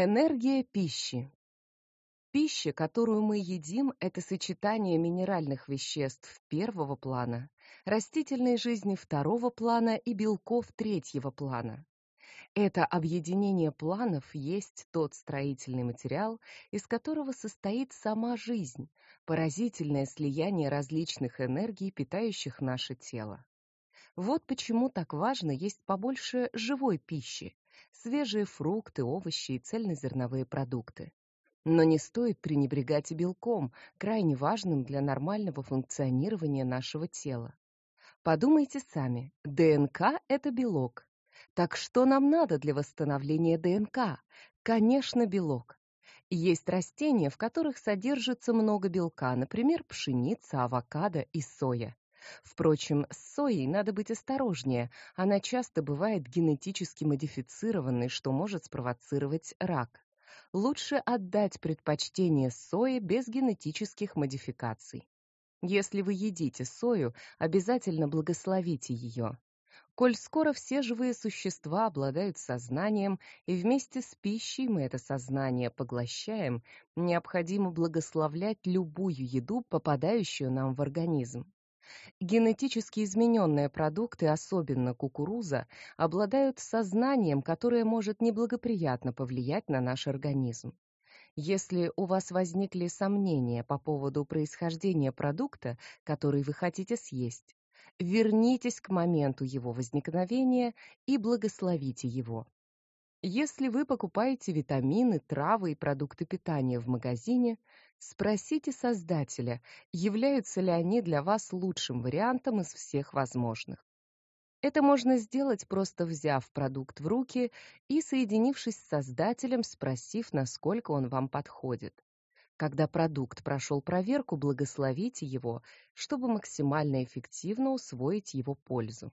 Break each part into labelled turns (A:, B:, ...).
A: Энергия пищи. Пища, которую мы едим, это сочетание минеральных веществ первого плана, растительной жизни второго плана и белков третьего плана. Это объединение планов есть тот строительный материал, из которого состоит сама жизнь, поразительное слияние различных энергий, питающих наше тело. Вот почему так важно есть побольше живой пищи, свежие фрукты, овощи и цельнозерновые продукты. Но не стоит пренебрегать и белком, крайне важным для нормального функционирования нашего тела. Подумайте сами, ДНК это белок. Так что нам надо для восстановления ДНК? Конечно, белок. Есть растения, в которых содержится много белка, например, пшеница, авокадо и соя. Впрочем, с соей надо быть осторожнее. Она часто бывает генетически модифицированной, что может спровоцировать рак. Лучше отдать предпочтение сое без генетических модификаций. Если вы едите сою, обязательно благословите ее. Коль скоро все живые существа обладают сознанием, и вместе с пищей мы это сознание поглощаем, необходимо благословлять любую еду, попадающую нам в организм. Генетически измененные продукты, особенно кукуруза, обладают сознанием, которое может неблагоприятно повлиять на наш организм. Если у вас возникли сомнения по поводу происхождения продукта, который вы хотите съесть, вернитесь к моменту его возникновения и благословите его. Если вы покупаете витамины, травы и продукты питания в магазине, спросите создателя, являются ли они для вас лучшим вариантом из всех возможных. Это можно сделать, просто взяв продукт в руки и соединившись с создателем, спросив, насколько он вам подходит. Когда продукт прошел проверку, благословите его, чтобы максимально эффективно усвоить его пользу.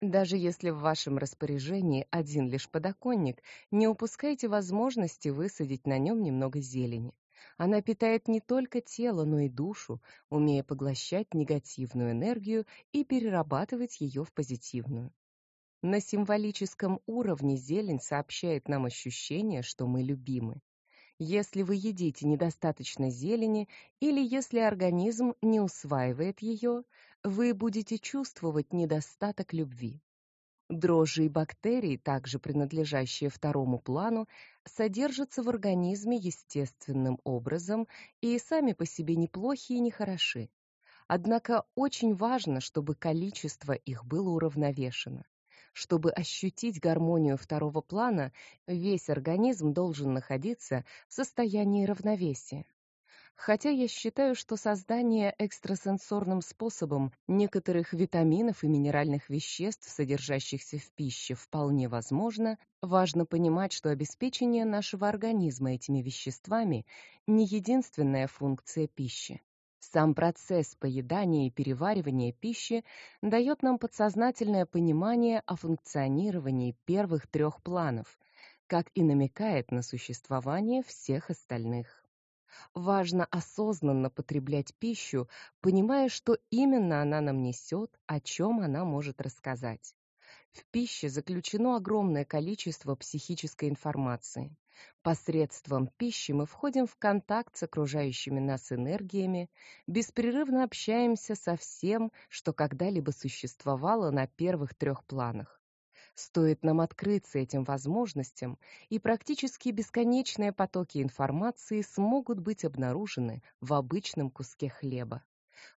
A: Даже если в вашем распоряжении один лишь подоконник, не упускайте возможности высадить на нем немного зелени. Она питает не только тело, но и душу, умея поглощать негативную энергию и перерабатывать ее в позитивную. На символическом уровне зелень сообщает нам ощущение, что мы любимы. Если вы едите недостаточно зелени или если организм не усваивает ее, вы будете чувствовать недостаток любви. Дрожжи и бактерии, также принадлежащие второму плану, содержатся в организме естественным образом и сами по себе неплохи и нехороши. Однако очень важно, чтобы количество их было уравновешено. Чтобы ощутить гармонию второго плана, весь организм должен находиться в состоянии равновесия. Хотя я считаю, что создание экстрасенсорным способом некоторых витаминов и минеральных веществ, содержащихся в пище, вполне возможно, важно понимать, что обеспечение нашего организма этими веществами не единственная функция пищи. Сам процесс поедания и переваривания пищи дает нам подсознательное понимание о функционировании первых трех планов, как и намекает на существование всех остальных. Важно осознанно потреблять пищу, понимая, что именно она нам несет, о чем она может рассказать. В пище заключено огромное количество психической информации. Посредством пищи мы входим в контакт с окружающими нас энергиями, беспрерывно общаемся со всем, что когда-либо существовало на первых трех планах. Стоит нам открыться этим возможностям, и практически бесконечные потоки информации смогут быть обнаружены в обычном куске хлеба.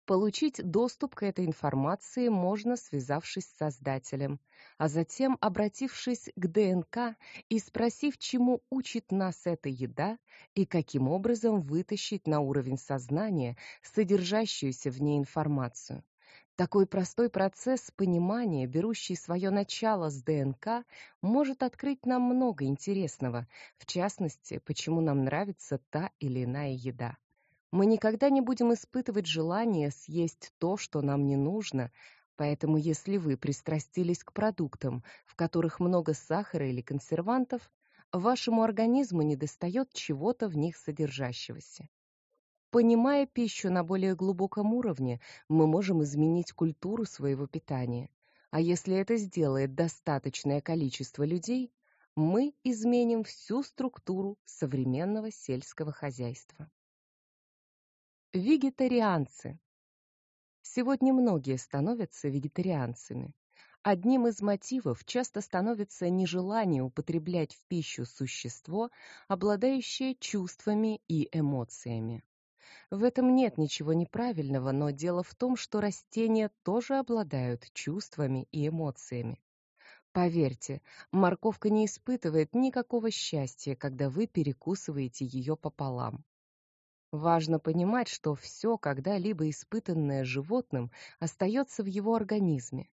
A: Получить доступ к этой информации можно, связавшись с создателем, а затем обратившись к ДНК и спросив, чему учит нас эта еда и каким образом вытащить на уровень сознания содержащуюся в ней информацию. Такой простой процесс понимания, берущий свое начало с ДНК, может открыть нам много интересного, в частности, почему нам нравится та или иная еда. Мы никогда не будем испытывать желание съесть то, что нам не нужно, поэтому если вы пристрастились к продуктам, в которых много сахара или консервантов, вашему организму недостает чего-то в них содержащегося. Понимая пищу на более глубоком уровне, мы можем изменить культуру своего питания. А если это сделает достаточное количество людей, мы изменим всю структуру современного сельского хозяйства. Вегетарианцы. Сегодня многие становятся вегетарианцами. Одним из мотивов часто становится нежелание употреблять в пищу существо, обладающее чувствами и эмоциями. В этом нет ничего неправильного, но дело в том, что растения тоже обладают чувствами и эмоциями. Поверьте, морковка не испытывает никакого счастья, когда вы перекусываете ее пополам. Важно понимать, что все, когда-либо испытанное животным, остается в его организме.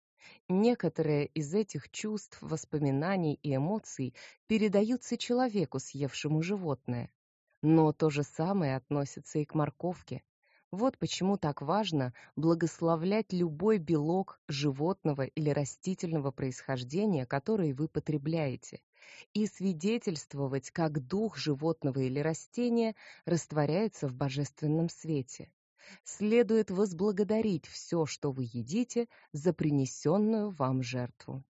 A: Некоторые из этих чувств, воспоминаний и эмоций передаются человеку, съевшему животное. Но то же самое относится и к морковке. Вот почему так важно благословлять любой белок животного или растительного происхождения, который вы потребляете, и свидетельствовать, как дух животного или растения растворяется в божественном свете следует возблагодарить все, что вы едите, за принесенную вам жертву.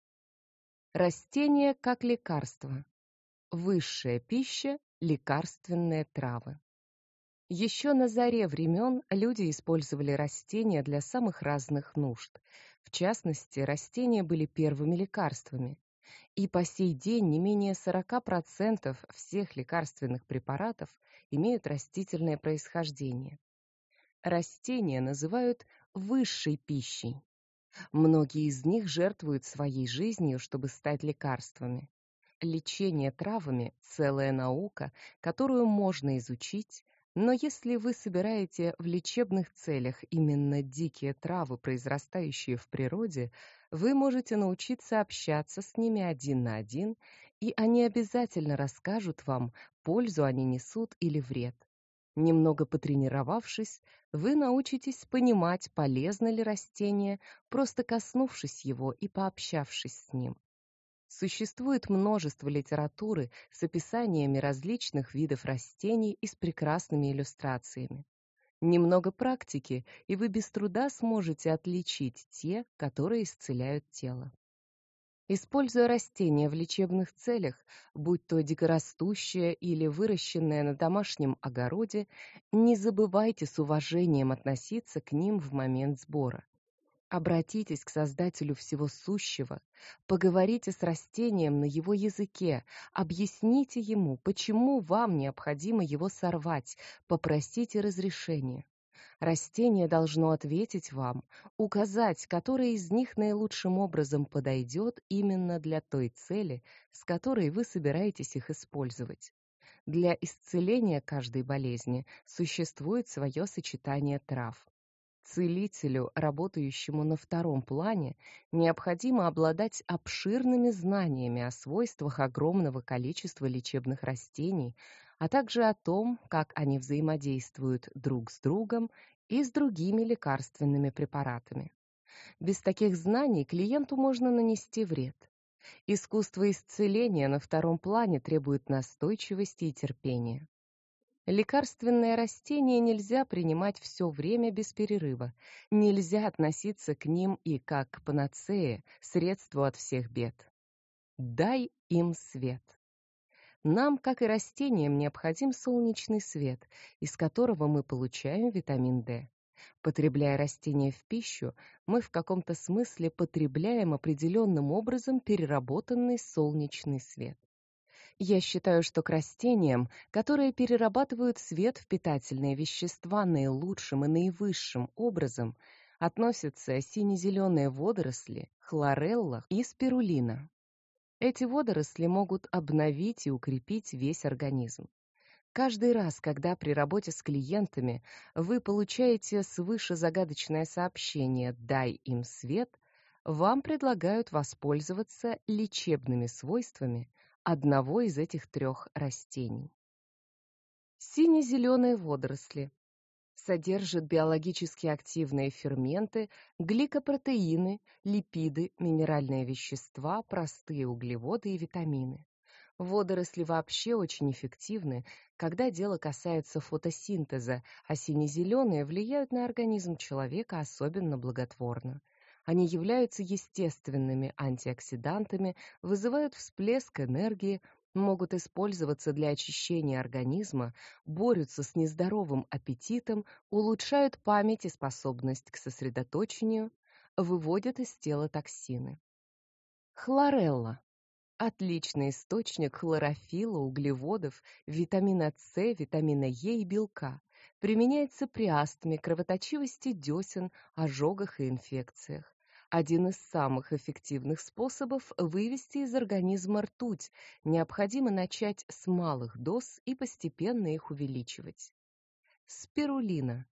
A: Растения как лекарство. Высшая пища лекарственные травы. Еще на заре времен люди использовали растения для самых разных нужд. В частности, растения были первыми лекарствами. И по сей день не менее 40% всех лекарственных препаратов имеют растительное происхождение. Растения называют высшей пищей. Многие из них жертвуют своей жизнью, чтобы стать лекарствами. Лечение травами целая наука, которую можно изучить, но если вы собираете в лечебных целях именно дикие травы, произрастающие в природе, вы можете научиться общаться с ними один на один, и они обязательно расскажут вам, пользу они несут или вред. Немного потренировавшись, вы научитесь понимать, полезно ли растение, просто коснувшись его и пообщавшись с ним. Существует множество литературы с описаниями различных видов растений и с прекрасными иллюстрациями. Немного практики, и вы без труда сможете отличить те, которые исцеляют тело. Используя растения в лечебных целях, будь то дикорастущее или выращенное на домашнем огороде, не забывайте с уважением относиться к ним в момент сбора. Обратитесь к Создателю всего сущего, поговорите с растением на его языке, объясните ему, почему вам необходимо его сорвать, попросите разрешения. Растение должно ответить вам, указать, который из них наилучшим образом подойдет именно для той цели, с которой вы собираетесь их использовать. Для исцеления каждой болезни существует свое сочетание трав. Целителю, работающему на втором плане, необходимо обладать обширными знаниями о свойствах огромного количества лечебных растений, а также о том, как они взаимодействуют друг с другом и с другими лекарственными препаратами. Без таких знаний клиенту можно нанести вред. Искусство исцеления на втором плане требует настойчивости и терпения. Лекарственные растения нельзя принимать все время без перерыва. Нельзя относиться к ним и как к панацее, средству от всех бед. Дай им свет. Нам, как и растениям, необходим солнечный свет, из которого мы получаем витамин D. Потребляя растения в пищу, мы в каком-то смысле потребляем определенным образом переработанный солнечный свет. Я считаю, что к растениям, которые перерабатывают свет в питательные вещества наилучшим и наивысшим образом, относятся сине-зеленые водоросли, хлорелла и спирулина. Эти водоросли могут обновить и укрепить весь организм. Каждый раз, когда при работе с клиентами вы получаете свыше загадочное сообщение «дай им свет», вам предлагают воспользоваться лечебными свойствами одного из этих трех растений. Сине-зеленые водоросли содержит биологически активные ферменты, гликопротеины, липиды, минеральные вещества, простые углеводы и витамины. Водоросли вообще очень эффективны, когда дело касается фотосинтеза, а сине-зеленые влияют на организм человека особенно благотворно. Они являются естественными антиоксидантами, вызывают всплеск энергии, могут использоваться для очищения организма, борются с нездоровым аппетитом, улучшают память и способность к сосредоточению, выводят из тела токсины. Хлорелла отличный источник хлорофилла, углеводов, витамина С, витамина Е и белка. Применяется при астме, кровоточивости десен, ожогах и инфекциях. Один из самых эффективных способов вывести из организма ртуть. Необходимо начать с малых доз и постепенно их увеличивать. Спирулина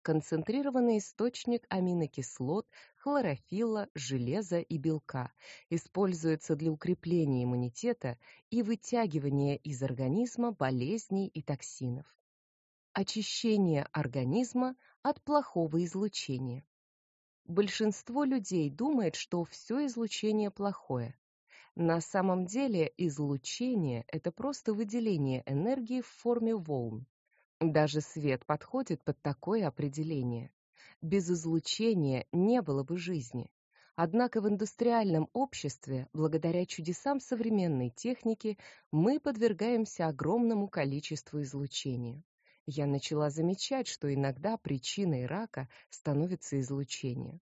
A: концентрированный источник аминокислот, хлорофилла, железа и белка, используется для укрепления иммунитета и вытягивания из организма болезней и токсинов. Очищение организма от плохого излучения. Большинство людей думает, что все излучение плохое. На самом деле излучение это просто выделение энергии в форме волн. Даже свет подходит под такое определение. Без излучения не было бы жизни. Однако в индустриальном обществе, благодаря чудесам современной техники, мы подвергаемся огромному количеству излучения. Я начала замечать, что иногда причиной рака становится излучение.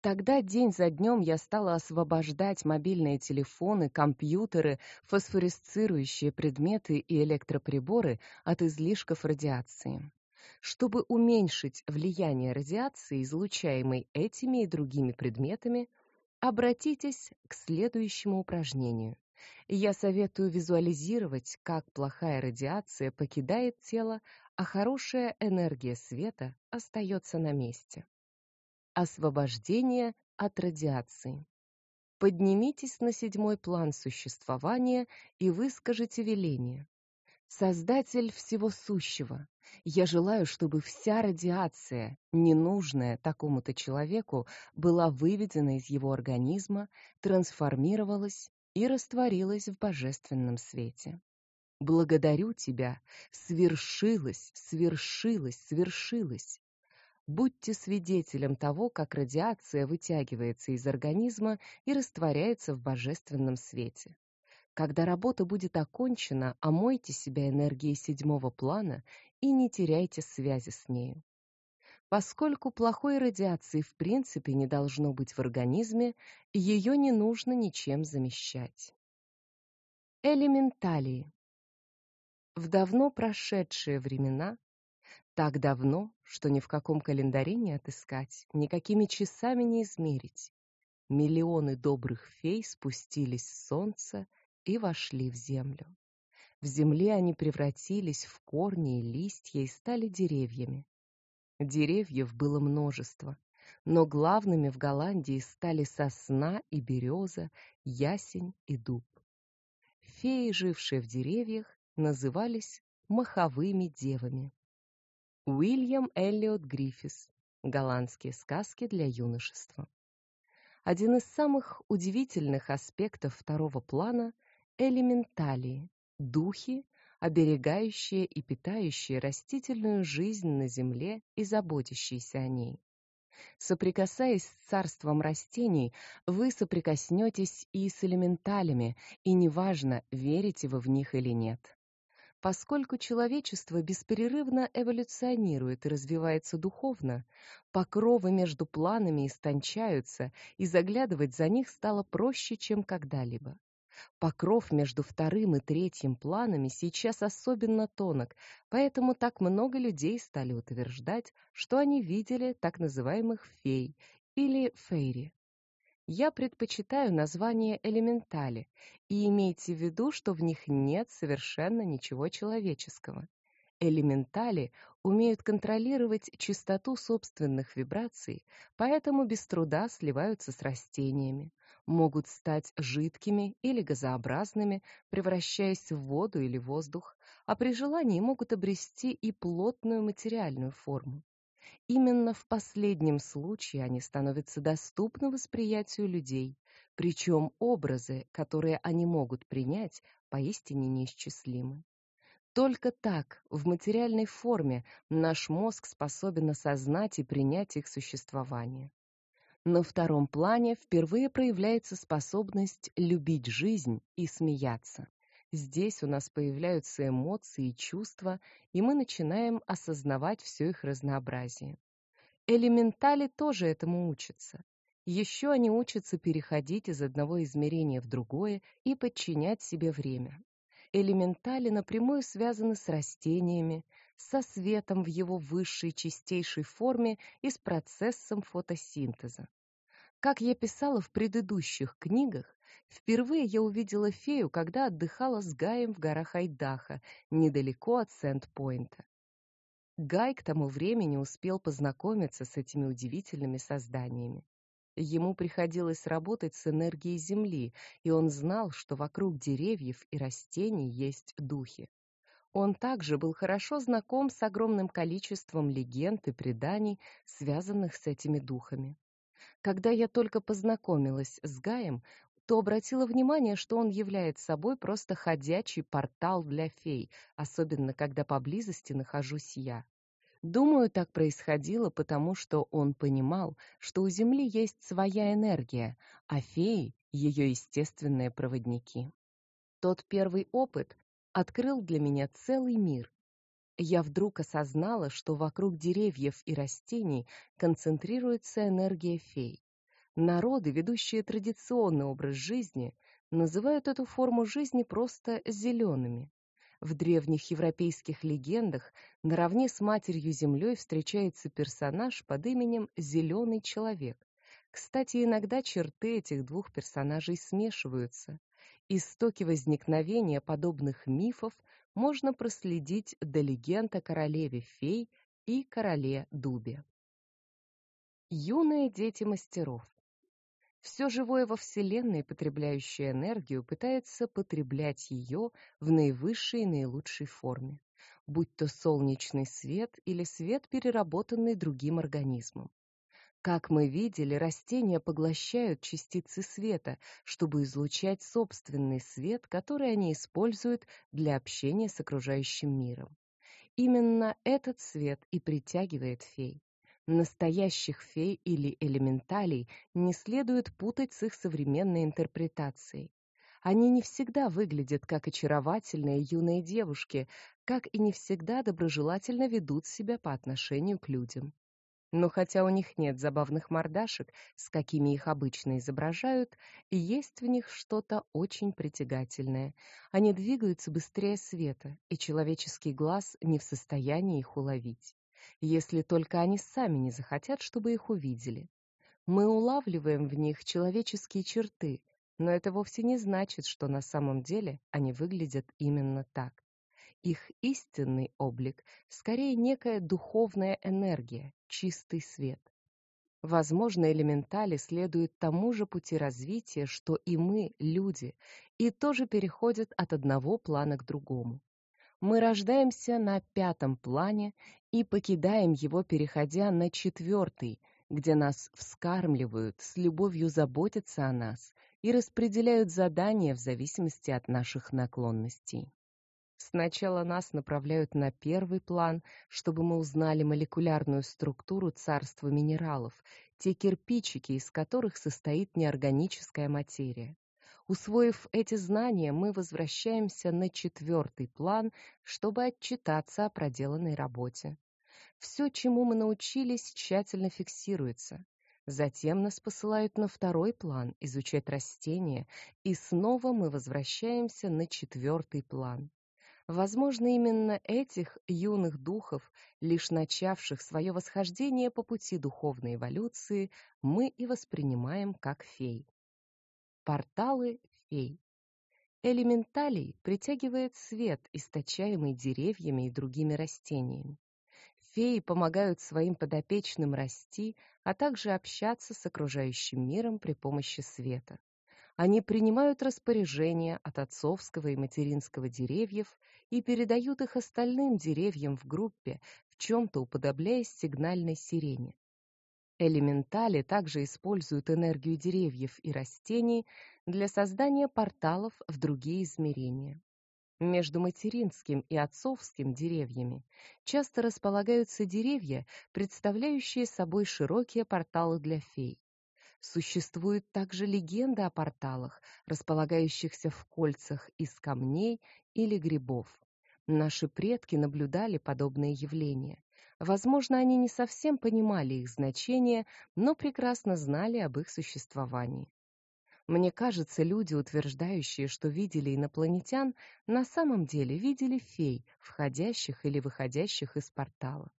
A: Тогда день за днем я стала освобождать мобильные телефоны, компьютеры, фосфоресцирующие предметы и электроприборы от излишков радиации. Чтобы уменьшить влияние радиации, излучаемой этими и другими предметами, обратитесь к следующему упражнению. Я советую визуализировать, как плохая радиация покидает тело, а хорошая энергия света остается на месте. Освобождение от радиации. Поднимитесь на седьмой план существования и выскажите веление. Создатель всего сущего, я желаю, чтобы вся радиация, ненужная такому-то человеку, была выведена из его организма, трансформировалась и растворилась в божественном свете. Благодарю тебя, свершилось, свершилось, свершилось. Будьте свидетелем того, как радиация вытягивается из организма и растворяется в божественном свете. Когда работа будет окончена, омойте себя энергией седьмого плана и не теряйте связи с нею. Поскольку плохой радиации в принципе не должно быть в организме, ее не нужно ничем замещать. Элементалии. В давно прошедшие времена, так давно, что ни в каком календаре не отыскать, никакими часами не измерить, миллионы добрых фей спустились с солнца и вошли в землю. В земле они превратились в корни и листья и стали деревьями. Деревьев было множество, но главными в Голландии стали сосна и береза, ясень и дуб. Феи, жившие в деревьях, назывались маховыми девами. Уильям Эллиот Гриффис. Голландские сказки для юношества. Один из самых удивительных аспектов второго плана элементалии, духи, оберегающие и питающие растительную жизнь на земле и заботящиеся о ней. Соприкасаясь с царством растений, вы соприкоснетесь и с элементалями, и неважно, верите вы в них или нет. Поскольку человечество беспрерывно эволюционирует и развивается духовно, покровы между планами истончаются, и заглядывать за них стало проще, чем когда-либо. Покров между вторым и третьим планами сейчас особенно тонок, поэтому так много людей стали утверждать, что они видели так называемых фей или фейри. Я предпочитаю название элементали, и имейте в виду, что в них нет совершенно ничего человеческого. Элементали умеют контролировать частоту собственных вибраций, поэтому без труда сливаются с растениями могут стать жидкими или газообразными, превращаясь в воду или воздух, а при желании могут обрести и плотную материальную форму. Именно в последнем случае они становятся доступны восприятию людей, причем образы, которые они могут принять, поистине неисчислимы. Только так, в материальной форме, наш мозг способен осознать и принять их существование. На втором плане впервые проявляется способность любить жизнь и смеяться. Здесь у нас появляются эмоции и чувства, и мы начинаем осознавать все их разнообразие. Элементали тоже этому учатся. Еще они учатся переходить из одного измерения в другое и подчинять себе время. Элементали напрямую связаны с растениями, со светом в его высшей чистейшей форме и с процессом фотосинтеза. Как я писала в предыдущих книгах, впервые я увидела фею, когда отдыхала с Гаем в горах Айдаха, недалеко от Сент-Пойнта. Гай к тому времени успел познакомиться с этими удивительными созданиями. Ему приходилось работать с энергией Земли, и он знал, что вокруг деревьев и растений есть духи. Он также был хорошо знаком с огромным количеством легенд и преданий, связанных с этими духами. Когда я только познакомилась с Гаем, то обратила внимание, что он является собой просто ходячий портал для фей, особенно когда поблизости нахожусь я. Думаю, так происходило, потому что он понимал, что у Земли есть своя энергия, а феи — ее естественные проводники. Тот первый опыт открыл для меня целый мир. Я вдруг осознала, что вокруг деревьев и растений концентрируется энергия фей. Народы, ведущие традиционный образ жизни, называют эту форму жизни просто зелеными. В древних европейских легендах наравне с матерью-землей встречается персонаж под именем Зеленый человек. Кстати, иногда черты этих двух персонажей смешиваются. Истоки возникновения подобных мифов можно проследить до легенд о королеве фей и короле дубе. Юные дети мастеров все живое во Вселенной, потребляющее энергию, пытается потреблять ее в наивысшей и наилучшей форме, будь то солнечный свет или свет, переработанный другим организмом. Как мы видели, растения поглощают частицы света, чтобы излучать собственный свет, который они используют для общения с окружающим миром. Именно этот свет и притягивает фей. Настоящих фей или элементалей не следует путать с их современной интерпретацией. Они не всегда выглядят как очаровательные юные девушки, как и не всегда доброжелательно ведут себя по отношению к людям. Но хотя у них нет забавных мордашек, с какими их обычно изображают, есть в них что-то очень притягательное. Они двигаются быстрее света, и человеческий глаз не в состоянии их уловить если только они сами не захотят, чтобы их увидели. Мы улавливаем в них человеческие черты, но это вовсе не значит, что на самом деле они выглядят именно так. Их истинный облик скорее некая духовная энергия, чистый свет. Возможно, элементали следуют тому же пути развития, что и мы, люди, и тоже переходят от одного плана к другому мы рождаемся на пятом плане и покидаем его, переходя на четвертый, где нас вскармливают, с любовью заботятся о нас и распределяют задания в зависимости от наших наклонностей. Сначала нас направляют на первый план, чтобы мы узнали молекулярную структуру царства минералов, те кирпичики, из которых состоит неорганическая материя. Усвоив эти знания, мы возвращаемся на четвертый план, чтобы отчитаться о проделанной работе. Все, чему мы научились, тщательно фиксируется. Затем нас посылают на второй план изучать растения, и снова мы возвращаемся на четвертый план. Возможно, именно этих юных духов, лишь начавших свое восхождение по пути духовной эволюции, мы и воспринимаем как фей. Порталы фей. Элементалей притягивает свет, источаемый деревьями и другими растениями. Феи помогают своим подопечным расти, а также общаться с окружающим миром при помощи света. Они принимают распоряжения от отцовского и материнского деревьев и передают их остальным деревьям в группе, в чем-то уподобляясь сигнальной сирене. Элементали также используют энергию деревьев и растений для создания порталов в другие измерения. Между материнским и отцовским деревьями часто располагаются деревья, представляющие собой широкие порталы для фей. Существует также легенда о порталах, располагающихся в кольцах из камней или грибов. Наши предки наблюдали подобные явления. Возможно, они не совсем понимали их значение, но прекрасно знали об их существовании. Мне кажется, люди, утверждающие, что видели инопланетян, на самом деле видели фей, входящих или выходящих из портала.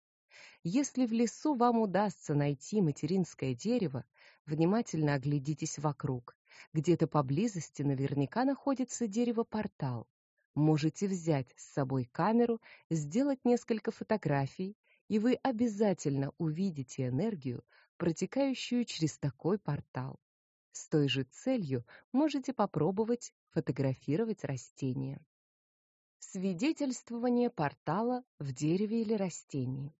A: Если в лесу вам удастся найти материнское дерево, внимательно оглядитесь вокруг. Где-то поблизости наверняка находится дерево-портал. Можете взять с собой камеру, сделать несколько фотографий, и вы обязательно увидите энергию, протекающую через такой портал. С той же целью можете попробовать фотографировать растения. Свидетельствование портала в дереве или растении.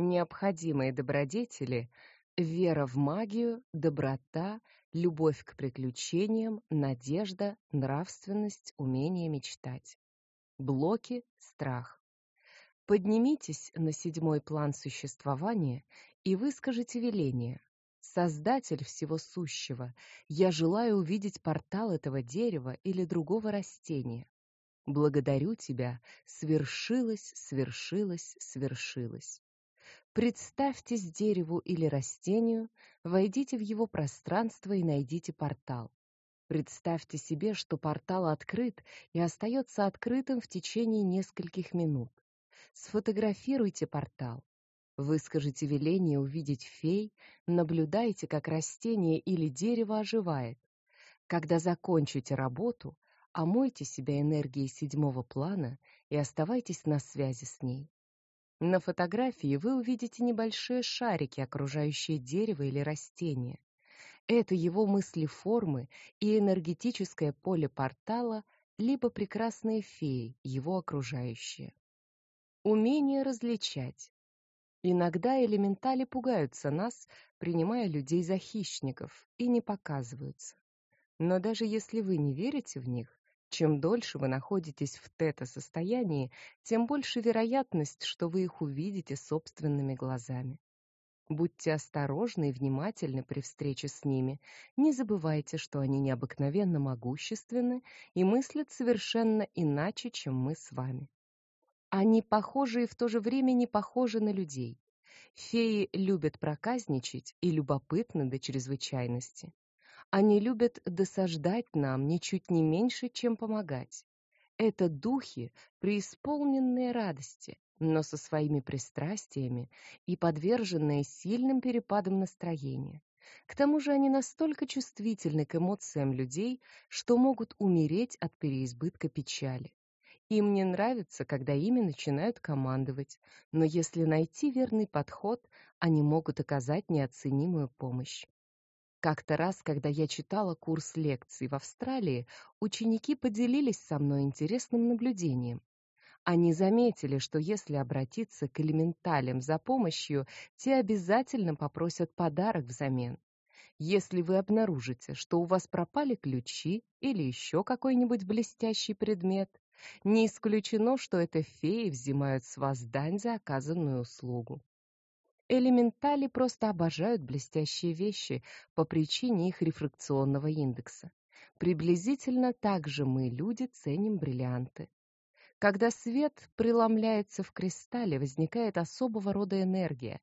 A: Необходимые добродетели вера в магию, доброта, любовь к приключениям, надежда, нравственность, умение мечтать. Блоки страх. Поднимитесь на седьмой план существования и выскажите веление: Создатель всего сущего, я желаю увидеть портал этого дерева или другого растения. Благодарю тебя, свершилось, свершилось, свершилось. Представьтесь дереву или растению, войдите в его пространство и найдите портал. Представьте себе, что портал открыт и остается открытым в течение нескольких минут. Сфотографируйте портал. Выскажите веление увидеть фей, наблюдайте, как растение или дерево оживает. Когда закончите работу, омойте себя энергией седьмого плана и оставайтесь на связи с ней. На фотографии вы увидите небольшие шарики, окружающие дерево или растение. Это его мысли-формы и энергетическое поле портала, либо прекрасные феи, его окружающие. Умение различать. Иногда элементали пугаются нас, принимая людей за хищников, и не показываются. Но даже если вы не верите в них, чем дольше вы находитесь в тета-состоянии, тем больше вероятность, что вы их увидите собственными глазами. Будьте осторожны и внимательны при встрече с ними. Не забывайте, что они необыкновенно могущественны и мыслят совершенно иначе, чем мы с вами. Они похожи и в то же время не похожи на людей. Феи любят проказничать и любопытны до чрезвычайности. Они любят досаждать нам ничуть не меньше, чем помогать. Это духи, преисполненные радости, но со своими пристрастиями и подверженные сильным перепадам настроения. К тому же они настолько чувствительны к эмоциям людей, что могут умереть от переизбытка печали. Им не нравится, когда ими начинают командовать, но если найти верный подход, они могут оказать неоценимую помощь. Как-то раз, когда я читала курс лекций в Австралии, ученики поделились со мной интересным наблюдением. Они заметили, что если обратиться к элементалям за помощью, те обязательно попросят подарок взамен. Если вы обнаружите, что у вас пропали ключи или еще какой-нибудь блестящий предмет, не исключено, что это феи взимают с вас дань за оказанную услугу. Элементали просто обожают блестящие вещи по причине их рефракционного индекса. Приблизительно так же мы, люди, ценим бриллианты. Когда свет преломляется в кристалле, возникает особого рода энергия.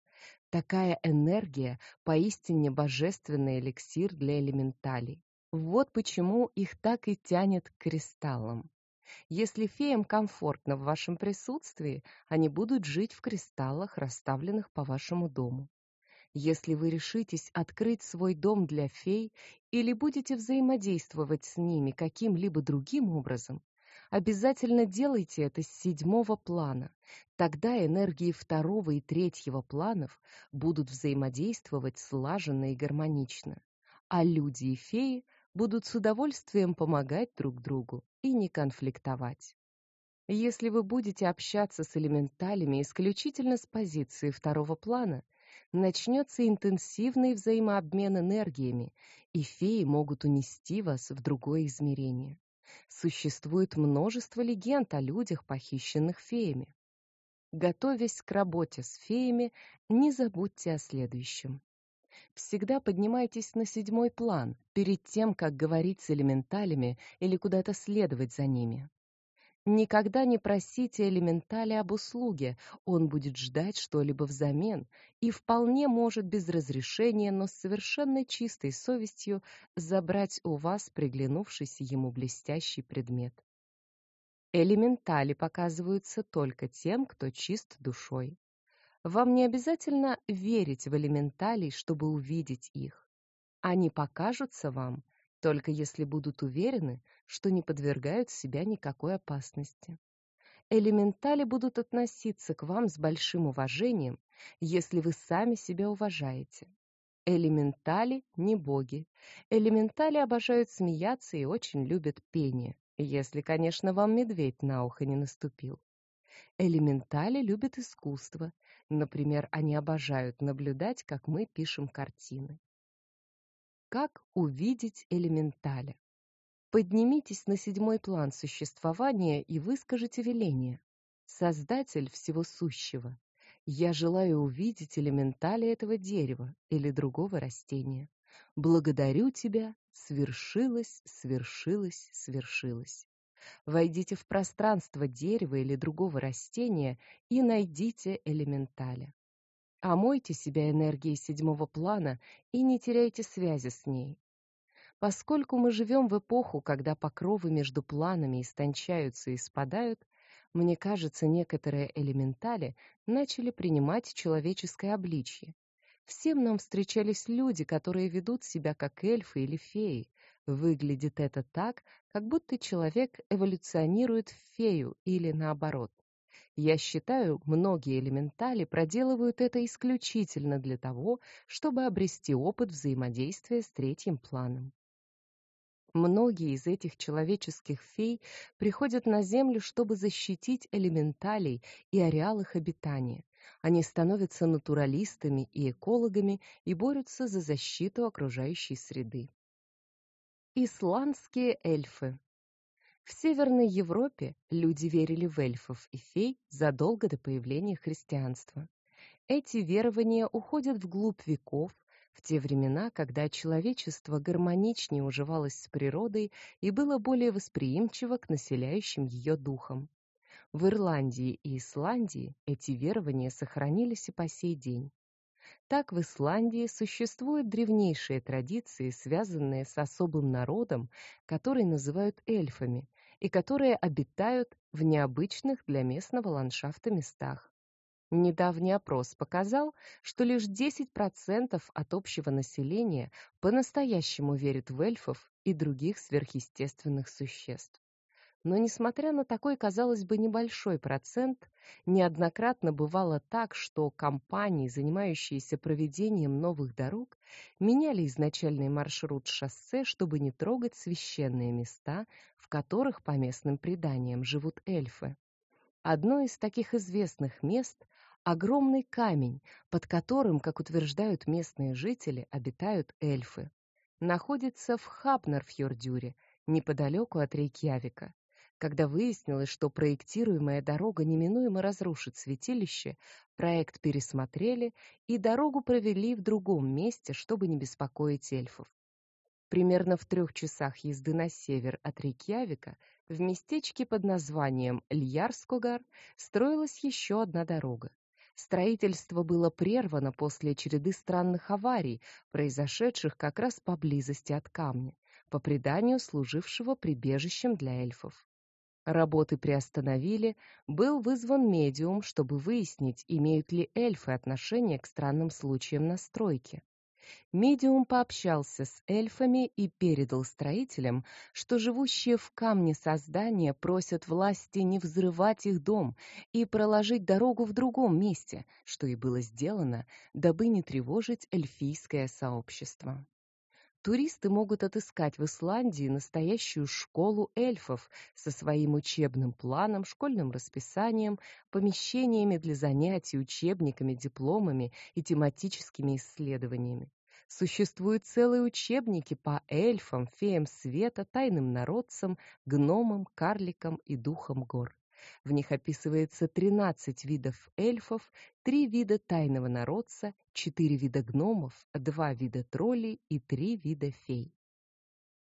A: Такая энергия поистине божественный эликсир для элементалей. Вот почему их так и тянет к кристаллам. Если феям комфортно в вашем присутствии, они будут жить в кристаллах, расставленных по вашему дому. Если вы решитесь открыть свой дом для фей или будете взаимодействовать с ними каким-либо другим образом, обязательно делайте это с седьмого плана. Тогда энергии второго и третьего планов будут взаимодействовать слаженно и гармонично, а люди и феи будут с удовольствием помогать друг другу и не конфликтовать. Если вы будете общаться с элементалями исключительно с позиции второго плана, начнется интенсивный взаимообмен энергиями, и феи могут унести вас в другое измерение. Существует множество легенд о людях, похищенных феями. Готовясь к работе с феями, не забудьте о следующем. Всегда поднимайтесь на седьмой план перед тем, как говорить с элементалями или куда-то следовать за ними. Никогда не просите элементаля об услуге, он будет ждать что-либо взамен и вполне может без разрешения, но с совершенно чистой совестью забрать у вас приглянувшийся ему блестящий предмет. Элементали показываются только тем, кто чист душой. Вам не обязательно верить в элементалей, чтобы увидеть их. Они покажутся вам, только если будут уверены, что не подвергают себя никакой опасности. Элементали будут относиться к вам с большим уважением, если вы сами себя уважаете. Элементали не боги. Элементали обожают смеяться и очень любят пение. Если, конечно, вам медведь на ухо не наступил. Элементали любят искусство. Например, они обожают наблюдать, как мы пишем картины. Как увидеть элементаля? Поднимитесь на седьмой план существования и выскажите веление. Создатель всего сущего. Я желаю увидеть элементали этого дерева или другого растения. Благодарю тебя, свершилось, свершилось, свершилось. Войдите в пространство дерева или другого растения и найдите элементаля. Омойте себя энергией седьмого плана и не теряйте связи с ней. Поскольку мы живем в эпоху, когда покровы между планами истончаются и спадают, мне кажется, некоторые элементали начали принимать человеческое обличье. Всем нам встречались люди, которые ведут себя как эльфы или феи. Выглядит это так, как будто человек эволюционирует в фею или наоборот. Я считаю, многие элементали проделывают это исключительно для того, чтобы обрести опыт взаимодействия с третьим планом. Многие из этих человеческих фей приходят на Землю, чтобы защитить элементалей и ареал их обитания. Они становятся натуралистами и экологами и борются за защиту окружающей среды. Исландские эльфы В Северной Европе люди верили в эльфов и фей задолго до появления христианства. Эти верования уходят вглубь веков, в те времена, когда человечество гармоничнее уживалось с природой и было более восприимчиво к населяющим ее духам. В Ирландии и Исландии эти верования сохранились и по сей день. Так в Исландии существуют древнейшие традиции, связанные с особым народом, который называют эльфами, и которые обитают в необычных для местного ландшафта местах. Недавний опрос показал, что лишь 10% от общего населения по-настоящему верит в эльфов и других сверхъестественных существ. Но несмотря на такой, казалось бы, небольшой процент, неоднократно бывало так, что компании, занимающиеся проведением новых дорог, меняли изначальный маршрут шоссе, чтобы не трогать священные места, в которых по местным преданиям живут эльфы. Одно из таких известных мест огромный камень, под которым, как утверждают местные жители, обитают эльфы. Находится в Хапнерфьордюре, неподалеку от Рейкьявика. Когда выяснилось, что проектируемая дорога неминуемо разрушит святилище, проект пересмотрели и дорогу провели в другом месте, чтобы не беспокоить эльфов. Примерно в трех часах езды на север от Рейкьявика в местечке под названием Льярскогар строилась еще одна дорога. Строительство было прервано после череды странных аварий, произошедших как раз поблизости от камня, по преданию служившего прибежищем для эльфов. Работы приостановили, был вызван медиум, чтобы выяснить, имеют ли эльфы отношение к странным случаям на стройке. Медиум пообщался с эльфами и передал строителям, что живущие в камне создания просят власти не взрывать их дом и проложить дорогу в другом месте, что и было сделано, дабы не тревожить эльфийское сообщество. Туристы могут отыскать в Исландии настоящую школу эльфов со своим учебным планом, школьным расписанием, помещениями для занятий, учебниками, дипломами и тематическими исследованиями. Существуют целые учебники по эльфам, феям света, тайным народцам, гномам, карликам и духам гор. В них описывается 13 видов эльфов, 3 вида тайного народца, 4 вида гномов, 2 вида троллей и 3 вида фей.